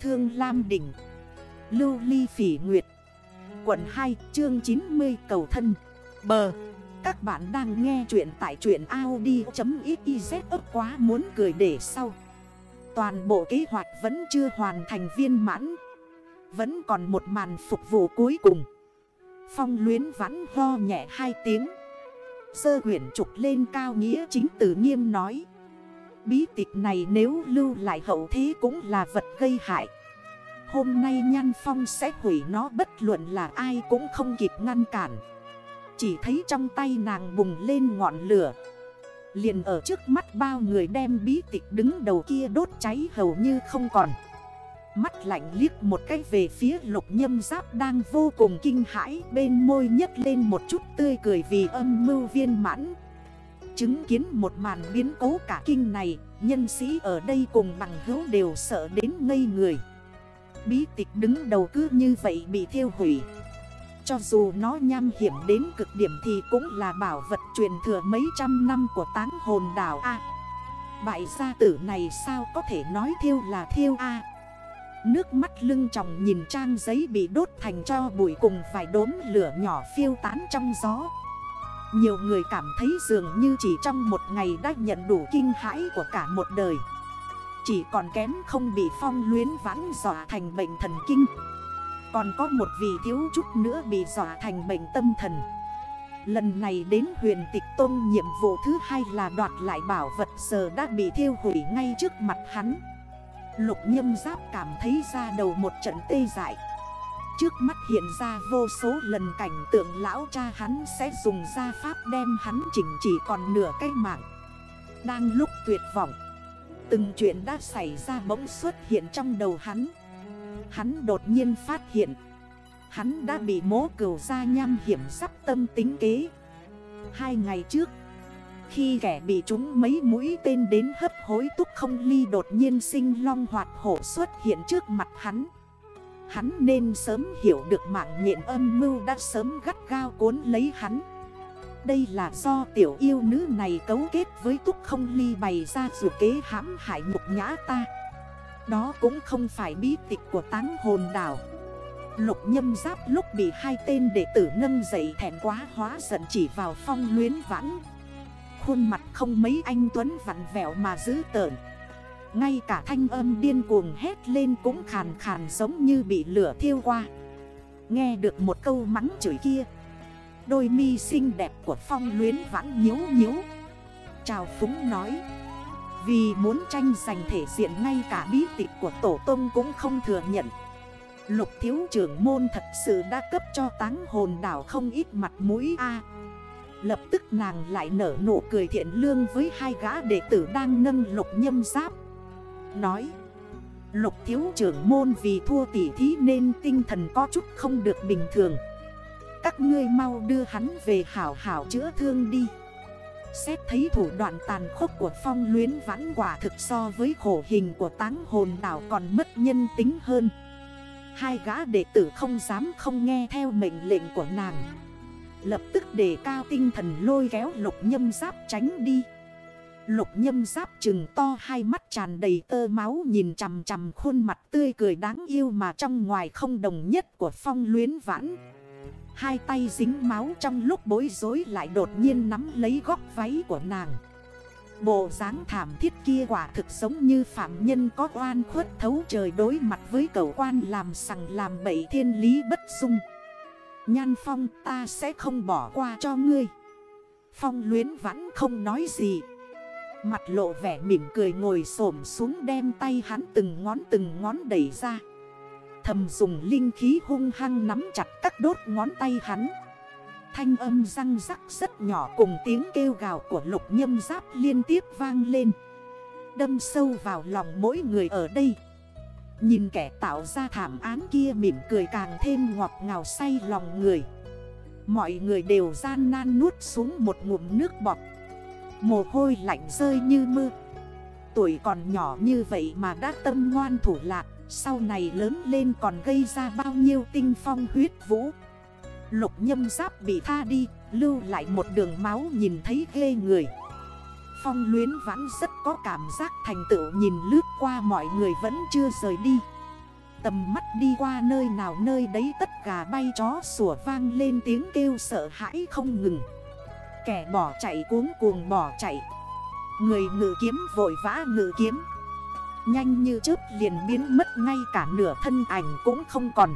Thương Lam Đỉnh. Lưu Ly Phỉ Nguyệt. Quận 2 chương 90 cầu thân. Bờ. Các bạn đang nghe chuyện tại chuyện Audi.xyz ấp quá muốn cười để sau. Toàn bộ kế hoạch vẫn chưa hoàn thành viên mãn. Vẫn còn một màn phục vụ cuối cùng. Phong luyến vãn ho nhẹ hai tiếng. Sơ quyển trục lên cao nghĩa chính tử nghiêm nói. Bí tịch này nếu lưu lại hậu thế cũng là vật gây hại. Hôm nay Nhan Phong sẽ hủy nó, bất luận là ai cũng không kịp ngăn cản. Chỉ thấy trong tay nàng bùng lên ngọn lửa. Liền ở trước mắt bao người đem bí tịch đứng đầu kia đốt cháy hầu như không còn. Mắt lạnh liếc một cách về phía lục nhâm giáp đang vô cùng kinh hãi, Bên môi nhấc lên một chút tươi cười vì âm mưu viên mãn. Chứng kiến một màn biến cố cả kinh này, Nhân sĩ ở đây cùng bằng hữu đều sợ đến ngây người. Bí tịch đứng đầu cứ như vậy bị thiêu hủy. Cho dù nó nham hiểm đến cực điểm thì cũng là bảo vật truyền thừa mấy trăm năm của táng hồn đảo A. Bại gia tử này sao có thể nói thiêu là thiêu A? Nước mắt lưng tròng nhìn trang giấy bị đốt thành cho bụi cùng vài đốm lửa nhỏ phiêu tán trong gió. Nhiều người cảm thấy dường như chỉ trong một ngày đã nhận đủ kinh hãi của cả một đời. Chỉ còn kém không bị phong luyến vãn dọa thành bệnh thần kinh. Còn có một vị thiếu chút nữa bị dọa thành bệnh tâm thần. Lần này đến huyền tịch tôn nhiệm vụ thứ hai là đoạt lại bảo vật giờ đã bị thiêu hủy ngay trước mặt hắn. Lục nhâm giáp cảm thấy ra đầu một trận tê dại. Trước mắt hiện ra vô số lần cảnh tượng lão cha hắn sẽ dùng gia pháp đem hắn chỉnh chỉ còn nửa cây mạng. Đang lúc tuyệt vọng, Từng chuyện đã xảy ra bỗng xuất hiện trong đầu hắn. Hắn đột nhiên phát hiện, Hắn đã bị mố cửu ra nham hiểm sắp tâm tính kế. Hai ngày trước, khi kẻ bị chúng mấy mũi tên đến hấp hối túc không ly đột nhiên sinh long hoạt hổ xuất hiện trước mặt hắn. Hắn nên sớm hiểu được mạng nhện âm mưu đã sớm gắt gao cuốn lấy hắn. Đây là do tiểu yêu nữ này cấu kết với túc không ly bày ra dù kế hãm hại nhục nhã ta. Đó cũng không phải bí tịch của táng hồn đảo. Lục nhâm giáp lúc bị hai tên đệ tử nâng dậy thẹn quá hóa giận chỉ vào phong luyến vãn. Khuôn mặt không mấy anh Tuấn vặn vẹo mà giữ tợn. Ngay cả thanh âm điên cuồng hét lên cũng khàn khàn giống như bị lửa thiêu qua. Nghe được một câu mắng chửi kia, Đôi mi xinh đẹp của phong luyến vãn nhếu nhếu Chào Phúng nói, Vì muốn tranh giành thể diện ngay cả bí tịch của Tổ Tông cũng không thừa nhận. Lục thiếu trưởng môn thật sự đã cấp cho táng hồn đảo không ít mặt mũi A. Lập tức nàng lại nở nụ cười thiện lương với hai gã đệ tử đang nâng lục nhâm giáp. Nói. Lục thiếu trưởng môn vì thua tỉ thí nên tinh thần có chút không được bình thường. Các ngươi mau đưa hắn về hảo hảo chữa thương đi. Xét thấy thủ đoạn tàn khốc của phong luyến vãn quả thực so với khổ hình của táng hồn đảo còn mất nhân tính hơn. Hai gã đệ tử không dám không nghe theo mệnh lệnh của nàng. Lập tức đề cao tinh thần lôi kéo lục nhâm giáp tránh đi. Lục nhâm giáp trừng to hai mắt tràn đầy tơ máu nhìn chằm chằm khuôn mặt tươi cười đáng yêu mà trong ngoài không đồng nhất của phong luyến vãn. Hai tay dính máu trong lúc bối rối lại đột nhiên nắm lấy góc váy của nàng. Bộ dáng thảm thiết kia quả thực giống như phạm nhân có oan khuất thấu trời đối mặt với cầu quan làm sằng làm bậy thiên lý bất dung. Nhan Phong, ta sẽ không bỏ qua cho ngươi Phong luyến vãn không nói gì Mặt lộ vẻ mỉm cười ngồi xổm xuống đem tay hắn từng ngón từng ngón đẩy ra. Thầm dùng linh khí hung hăng nắm chặt các đốt ngón tay hắn. Thanh âm răng rắc rất nhỏ cùng tiếng kêu gào của lục nhâm giáp liên tiếp vang lên. Đâm sâu vào lòng mỗi người ở đây. Nhìn kẻ tạo ra thảm án kia mỉm cười càng thêm ngọt ngào say lòng người. Mọi người đều gian nan nuốt xuống một ngụm nước bọt. Mồ hôi lạnh rơi như mưa. Tuổi còn nhỏ như vậy mà đã tâm ngoan thủ lạc, Sau này lớn lên còn gây ra bao nhiêu tinh phong huyết vũ. Lục nhâm giáp bị tha đi, Lưu lại một đường máu nhìn thấy ghê người. Phong luyến vãn rất có cảm giác thành tựu nhìn lướt qua mọi người vẫn chưa rời đi. Tầm mắt đi qua nơi nào nơi đấy tất cả bay chó sủa vang lên tiếng kêu sợ hãi không ngừng. Kẻ bỏ chạy cuống cuồng bỏ chạy. Người ngự kiếm vội vã ngự kiếm. Nhanh như chớp liền biến mất ngay cả nửa thân ảnh cũng không còn.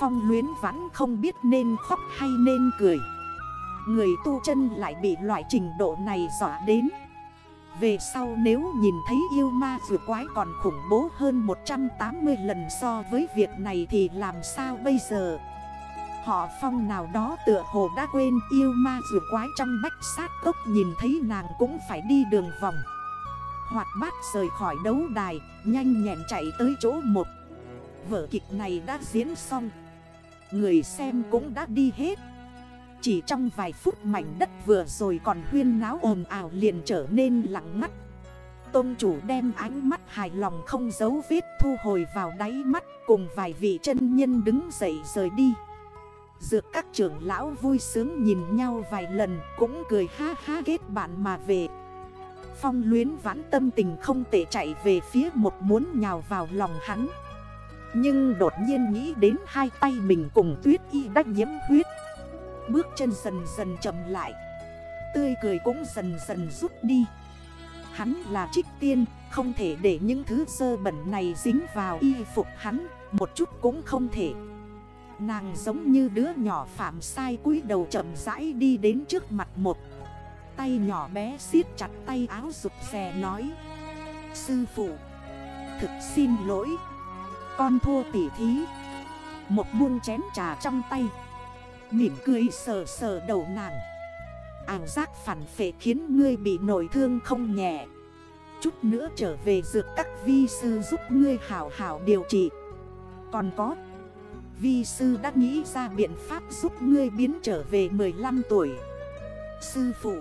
Phong luyến vãn không biết nên khóc hay nên cười. Người tu chân lại bị loại trình độ này dọa đến. Về sau nếu nhìn thấy yêu ma vừa quái còn khủng bố hơn 180 lần so với việc này thì làm sao bây giờ? Họ phong nào đó tựa hồ đã quên yêu ma rửa quái trong bách sát cốc nhìn thấy nàng cũng phải đi đường vòng. Hoạt bát rời khỏi đấu đài, Nhanh nhẹn chạy tới chỗ một. Vở kịch này đã diễn xong. Người xem cũng đã đi hết. Chỉ trong vài phút mảnh đất vừa rồi còn huyên náo ồn ào liền trở nên lặng ngắt. Tôn chủ đem ánh mắt hài lòng không giấu vết thu hồi vào đáy mắt Cùng vài vị chân nhân đứng dậy rời đi. Dược các trưởng lão vui sướng nhìn nhau vài lần Cũng cười ha ha kết bạn mà về. Phong luyến vãn tâm tình không tệ chạy về phía một muốn nhào vào lòng hắn. Nhưng đột nhiên nghĩ đến hai tay mình cùng tuyết y đắc nhiễm huyết. Bước chân dần dần chậm lại. Tươi cười cũng dần dần rút đi. Hắn là trích tiên, Không thể để những thứ sơ bẩn này dính vào y phục hắn, Một chút cũng không thể. Nàng giống như đứa nhỏ phạm sai cúi đầu chậm rãi đi đến trước mặt một. Tay nhỏ bé siết chặt tay áo rụt rè nói. Sư phụ, Thực xin lỗi. Con thua tỉ thí. Một buông chén trà trong tay. Mỉm cười sờ sờ đầu nàng. Ảo giác phản phệ khiến ngươi bị nổi thương không nhẹ. Chút nữa trở về dược các vi sư giúp ngươi hảo hảo điều trị. Còn có Vi sư đã nghĩ ra biện pháp giúp ngươi biến trở về 15 tuổi. Sư phụ,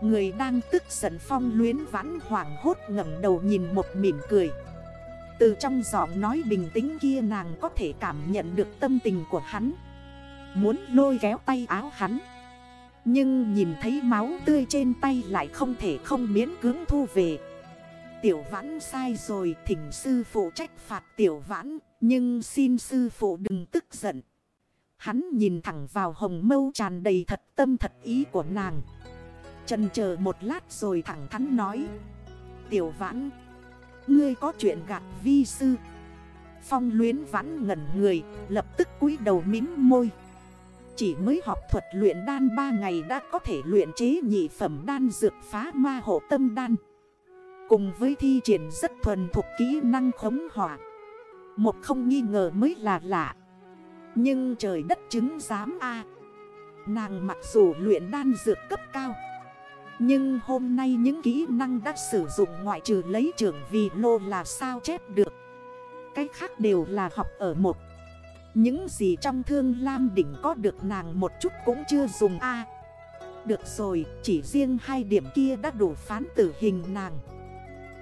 Người đang tức giận phong luyến vãn hoảng hốt ngẩng đầu nhìn một mỉm cười. Từ trong giọng nói bình tĩnh kia nàng có thể cảm nhận được tâm tình của hắn. Muốn lôi kéo tay áo hắn. Nhưng nhìn thấy máu tươi trên tay lại không thể không miễn cưỡng thu về. Tiểu vãn sai rồi, thỉnh sư phụ trách phạt tiểu vãn, Nhưng xin sư phụ đừng tức giận. Hắn nhìn thẳng vào hồng mâu tràn đầy thật tâm thật ý của nàng. Trần chờ một lát rồi thẳng thắn nói, Tiểu vãn, Ngươi có chuyện gạt vi sư. Phong luyến vãn ngẩn người, Lập tức cúi đầu mím môi. Chỉ mới học thuật luyện đan 3 ngày đã có thể luyện chế nhị phẩm đan dược phá ma hộ tâm đan. Cùng với thi triển rất thuần thuộc kỹ năng khống hỏa. Một không nghi ngờ mới là lạ. Nhưng trời đất chứng giám a. Nàng mặc dù luyện đan dược cấp cao. Nhưng hôm nay những kỹ năng đã sử dụng ngoại trừ lấy trưởng vì lô là sao chép được. Cái khác đều là học ở một. Những gì trong thương lam đỉnh có được nàng một chút cũng chưa dùng a. Được rồi, chỉ riêng hai điểm kia đã đủ phán tử hình nàng.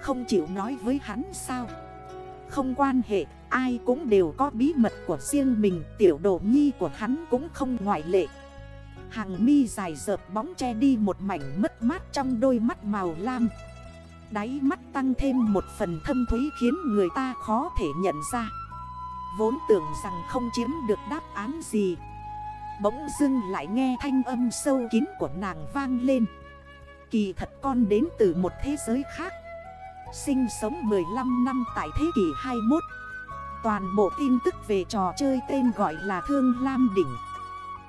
Không chịu nói với hắn sao? Không quan hệ, ai cũng đều có bí mật của riêng mình Tiểu đồ nhi của hắn cũng không ngoại lệ. Hàng mi dài dợp bóng che đi một mảnh mất mát trong đôi mắt màu lam. Đáy mắt tăng thêm một phần thâm thúy khiến người ta khó thể nhận ra. Vốn tưởng rằng không chiếm được đáp án gì. Bỗng dưng lại nghe thanh âm sâu kín của nàng vang lên. Kỳ thật con đến từ một thế giới khác. Sinh sống 15 năm tại thế kỷ 21 Toàn bộ tin tức về trò chơi tên gọi là Thương Lam Đỉnh.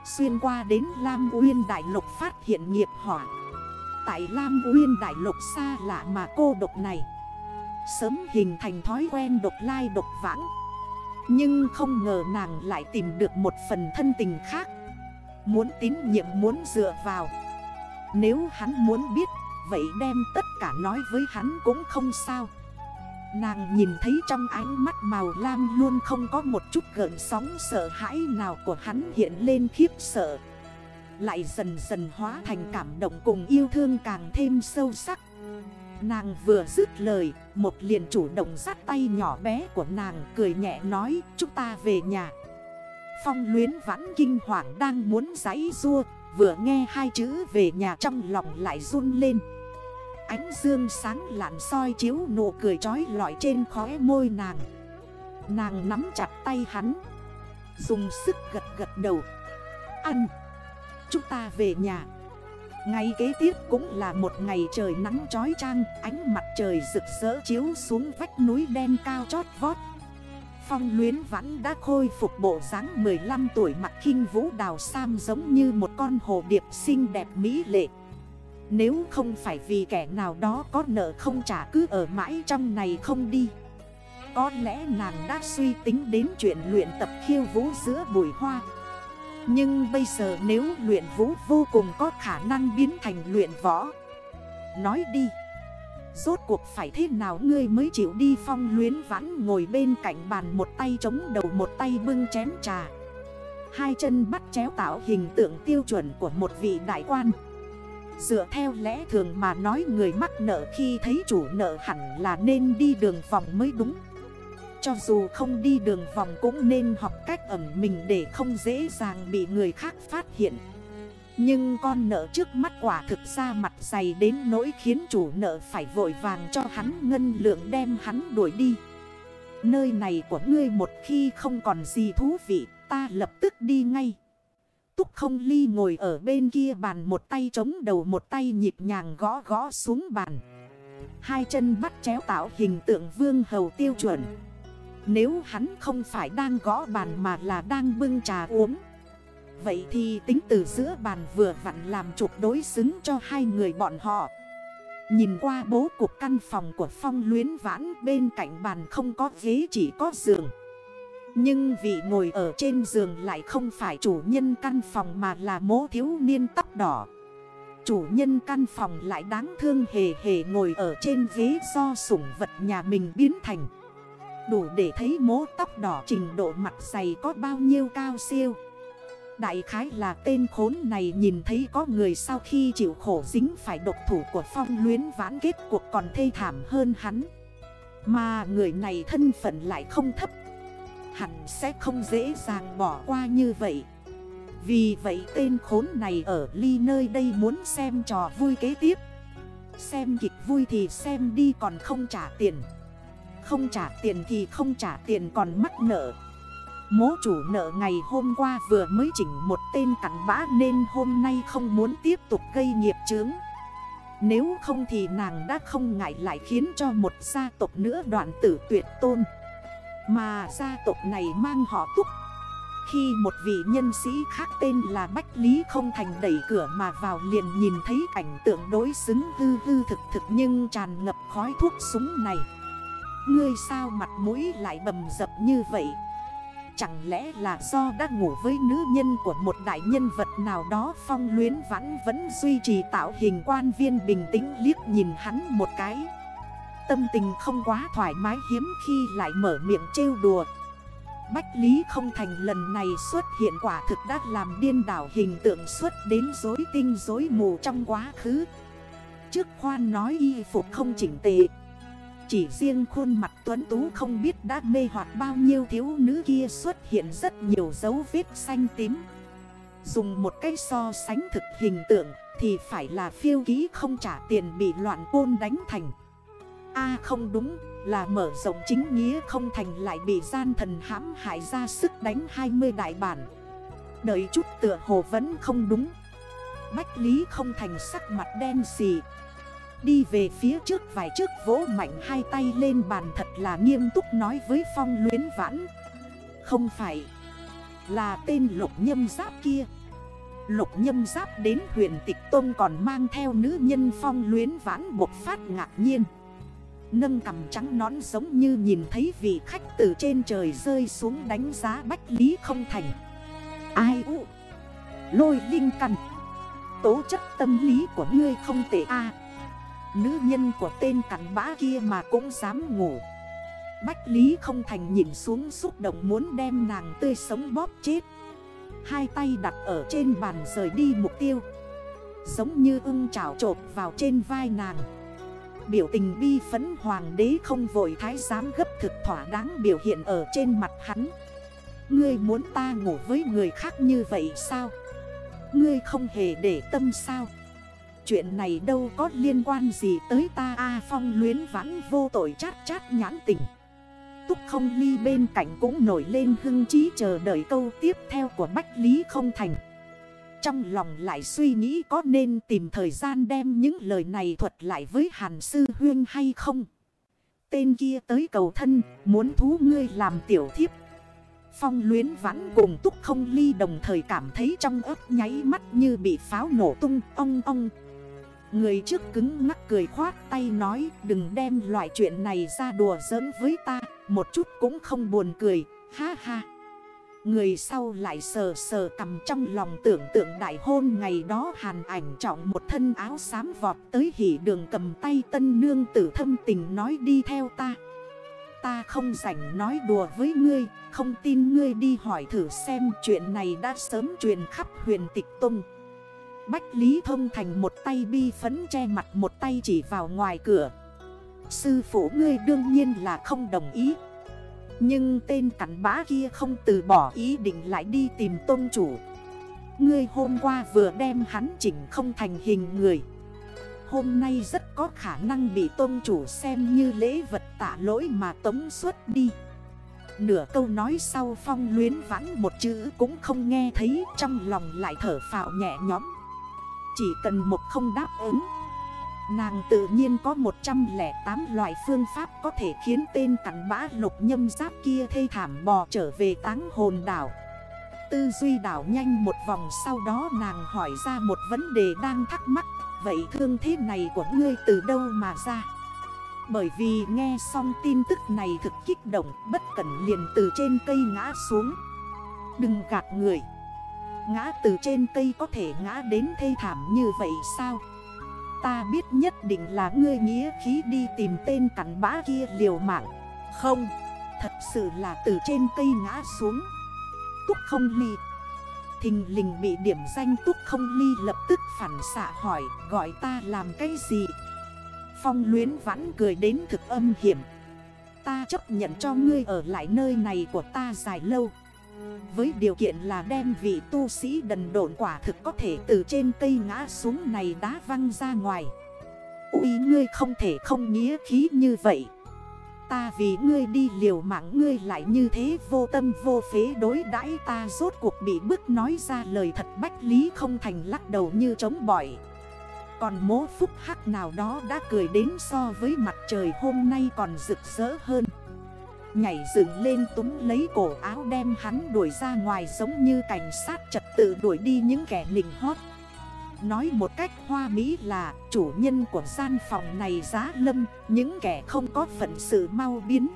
Xuyên qua đến Lam Uyên Đại Lục phát hiện nghiệp hỏa Tại Lam Uyên Đại Lục xa lạ mà cô độc này. Sớm hình thành thói quen độc lai độc vãng. Nhưng không ngờ nàng lại tìm được một phần thân tình khác. Muốn tín nhiệm muốn dựa vào. Nếu hắn muốn biết Vậy đem tất cả nói với hắn cũng không sao. Nàng nhìn thấy trong ánh mắt màu lam luôn không có một chút gợn sóng sợ hãi nào của hắn hiện lên khiếp sợ. Lại dần dần hóa thành cảm động cùng yêu thương càng thêm sâu sắc. Nàng vừa dứt lời, một liền chủ động sát tay nhỏ bé của nàng cười nhẹ nói chúng ta về nhà. Phong luyến vãn kinh hoàng đang muốn giấy rua, vừa nghe hai chữ về nhà trong lòng lại run lên. Ánh dương sáng lạn soi chiếu nụ cười trói lọi trên khóe môi nàng. Nàng nắm chặt tay hắn. Dùng sức gật gật đầu. Ăn. Chúng ta về nhà. Ngày kế tiếp cũng là một ngày trời nắng trói trang Ánh mặt trời rực rỡ chiếu xuống vách núi đen cao chót vót. Phong luyến vẫn đã khôi phục bộ dáng 15 tuổi mặt khinh vũ đào sam giống như một con hồ điệp xinh đẹp mỹ lệ. Nếu không phải vì kẻ nào đó có nợ không trả cứ ở mãi trong này không đi. Có lẽ nàng đã suy tính đến chuyện luyện tập khiêu vũ giữa bụi hoa. Nhưng bây giờ nếu luyện vũ vô cùng có khả năng biến thành luyện võ. Nói đi, Rốt cuộc phải thế nào ngươi mới chịu đi phong luyến vãn ngồi bên cạnh bàn một tay chống đầu một tay bưng chén trà. Hai chân bắt chéo tạo hình tượng tiêu chuẩn của một vị đại quan. Dựa theo lẽ thường mà nói người mắc nợ khi thấy chủ nợ hẳn là nên đi đường vòng mới đúng Cho dù không đi đường vòng cũng nên học cách ẩm mình để không dễ dàng bị người khác phát hiện nhưng con nợ trước mắt quả thực ra mặt dày đến nỗi khiến chủ nợ phải vội vàng cho hắn ngân lượng đem hắn đuổi đi. Nơi này của ngươi một khi không còn gì thú vị, ta lập tức đi ngay. Túc không ly ngồi ở bên kia bàn, một tay chống đầu, một tay nhịp nhàng gõ gõ xuống bàn. Hai chân bắt chéo tạo hình tượng vương hầu tiêu chuẩn. Nếu hắn không phải đang gõ bàn mà là đang bưng trà uống. Vậy thì tính từ giữa bàn vừa vặn làm trục đối xứng cho hai người bọn họ Nhìn qua bố cục căn phòng của phong luyến vãn, bên cạnh bàn không có ghế, chỉ có giường nhưng vị ngồi ở trên giường lại không phải chủ nhân căn phòng mà là mố thiếu niên tóc đỏ Chủ nhân căn phòng lại đáng thương hề hề ngồi ở trên ghế do sủng vật nhà mình biến thành Đủ để thấy mố tóc đỏ trình độ mặt dày có bao nhiêu cao siêu Đại khái là tên khốn này nhìn thấy có người sau khi chịu khổ dính phải độc thủ của phong luyến vãn kết cuộc còn thê thảm hơn hắn. Mà người này thân phận lại không thấp. Hẳn sẽ không dễ dàng bỏ qua như vậy. Vì vậy tên khốn này ở ly nơi đây muốn xem trò vui kế tiếp. Xem kịch vui thì xem đi còn không trả tiền. Không trả tiền thì không trả tiền còn mắc nợ. Mố chủ nợ ngày hôm qua vừa mới chỉnh một tên cắn bã nên hôm nay không muốn tiếp tục gây nghiệp chướng. Nếu không thì nàng đã không ngại lại khiến cho một gia tộc nữa đoạn tử tuyệt tôn. Mà gia tộc này mang họ túc. Khi một vị nhân sĩ khác tên là Bách Lý không thành đẩy cửa mà vào liền nhìn thấy cảnh tượng đối xứng hư hư thực thực nhưng tràn ngập khói thuốc súng này. Ngươi sao mặt mũi lại bầm dập như vậy? Chẳng lẽ là do đã ngủ với nữ nhân của một đại nhân vật nào đó Phong luyến vãn vẫn duy trì tạo hình quan viên bình tĩnh liếc nhìn hắn một cái Tâm tình không quá thoải mái hiếm khi lại mở miệng trêu đùa. Bách Lý không thành lần này xuất hiện quả thực đã làm điên đảo hình tượng xuất đến dối tinh dối mù trong quá khứ. Trước khoan nói y phục không chỉnh tệ chỉ riêng khuôn mặt tuấn tú không biết đã mê hoặc bao nhiêu thiếu nữ kia xuất hiện rất nhiều dấu vết xanh tím. Dùng một cái so sánh thực hình tượng thì phải là phiêu ký không trả tiền bị loạn côn đánh thành a không đúng, là mở rộng chính nghĩa không thành lại bị gian thần hãm hại ra sức đánh 20 đại bản. Đợi chút tựa hồ vẫn không đúng. Bách Lý không thành sắc mặt đen xì. Đi về phía trước vài trước vỗ mạnh hai tay lên bàn thật là nghiêm túc nói với phong luyến vãn. Không phải, Là tên lục nhâm giáp kia. Lục nhâm giáp đến huyền tịch tôn còn mang theo nữ nhân phong luyến vãn bột phát ngạc nhiên. Nâng cầm trắng nón giống như nhìn thấy vị khách từ trên trời rơi xuống đánh giá bách lý không thành. Ai u? Lôi linh căn. Tố chất tâm lý của ngươi không tệ a. Nữ nhân của tên cắn bã kia mà cũng dám ngủ. Bách Lý không thành nhìn xuống xúc động muốn đem nàng tươi sống bóp chết. Hai tay đặt ở trên bàn rời đi mục tiêu. Giống như ưng chảo trộp vào trên vai nàng. Biểu tình bi phấn hoàng đế không vội thái giám gấp thực thỏa đáng biểu hiện ở trên mặt hắn Ngươi muốn ta ngủ với người khác như vậy sao? Ngươi không hề để tâm sao? Chuyện này đâu có liên quan gì tới ta A à, Phong luyến vãn vô tội chát chát nhãn tình Túc không ly bên cạnh cũng nổi lên hưng trí chờ đợi câu tiếp theo của Bách Lý không thành trong lòng lại suy nghĩ có nên tìm thời gian đem những lời này thuật lại với Hàn Sư Huyên hay không Tên kia tới cầu thân muốn thú ngươi làm tiểu thiếp Phong luyến vãn cùng túc không ly đồng thời cảm thấy trong ớt nháy mắt như bị pháo nổ tung ong ong. Người trước cứng ngắc cười khoát tay nói đừng đem loại chuyện này ra đùa giỡn với ta, một chút cũng không buồn cười, ha ha. Người sau lại sờ sờ cầm trong lòng tưởng tượng đại hôn ngày đó hàn ảnh trọng một thân áo xám vọt tới hỉ đường cầm tay tân nương tử thâm tình nói đi theo ta. Ta không rảnh nói đùa với ngươi, không tin ngươi đi hỏi thử xem chuyện này đã sớm truyền khắp huyền tịch tung. Bách Lý Thông Thành một tay bi phấn che mặt một tay chỉ vào ngoài cửa. Sư phụ ngươi đương nhiên là không đồng ý. Nhưng tên cắn bã kia không từ bỏ ý định lại đi tìm tôn chủ. Ngươi hôm qua vừa đem hắn chỉnh không thành hình người. Hôm nay rất có khả năng bị tôn chủ xem như lễ vật tạ lỗi mà tống xuất đi Nửa câu nói sau phong luyến vãn một chữ cũng không nghe thấy, Trong lòng lại thở phào nhẹ nhõm Chỉ cần một không đáp ứng Nàng tự nhiên có 108 loại phương pháp có thể khiến tên cắn bã lục nhâm giáp kia thê thảm bò trở về táng hồn đảo Tư duy đảo nhanh một vòng sau đó nàng hỏi ra một vấn đề đang thắc mắc, Vậy thương thế này của ngươi từ đâu mà ra? Bởi vì nghe xong tin tức này thực kích động, Bất cẩn liền từ trên cây ngã xuống Đừng gạt người Ngã từ trên cây có thể ngã đến thê thảm như vậy sao? Ta biết nhất định là ngươi nghĩa khí đi tìm tên cắn bã kia liều mạng. Không, thật sự là từ trên cây ngã xuống. Túc không ly. Thình lình bị điểm danh túc không ly lập tức phản xạ hỏi gọi ta làm cái gì? Phong luyến vãn cười đến thực âm hiểm. Ta chấp nhận cho ngươi ở lại nơi này của ta dài lâu. Với điều kiện là đem vị tu sĩ đần độn quả thực có thể từ trên cây ngã xuống này đá văng ra ngoài Úi ngươi không thể không nghĩa khí như vậy Ta vì ngươi đi liều mạng ngươi lại như thế vô tâm vô phế đối đãi ta rốt cuộc bị bức nói ra lời thật bách lý không thành lắc đầu như trống bỏi. Còn mố phúc hắc nào đó đã cười đến so với mặt trời hôm nay còn rực rỡ hơn. Nhảy dựng lên túm lấy cổ áo đem hắn đuổi ra ngoài giống như cảnh sát trật tự đuổi đi những kẻ nịnh hót. Nói một cách hoa mỹ là, chủ nhân của gian phòng này giá lâm, Những kẻ không có phận sự mau biến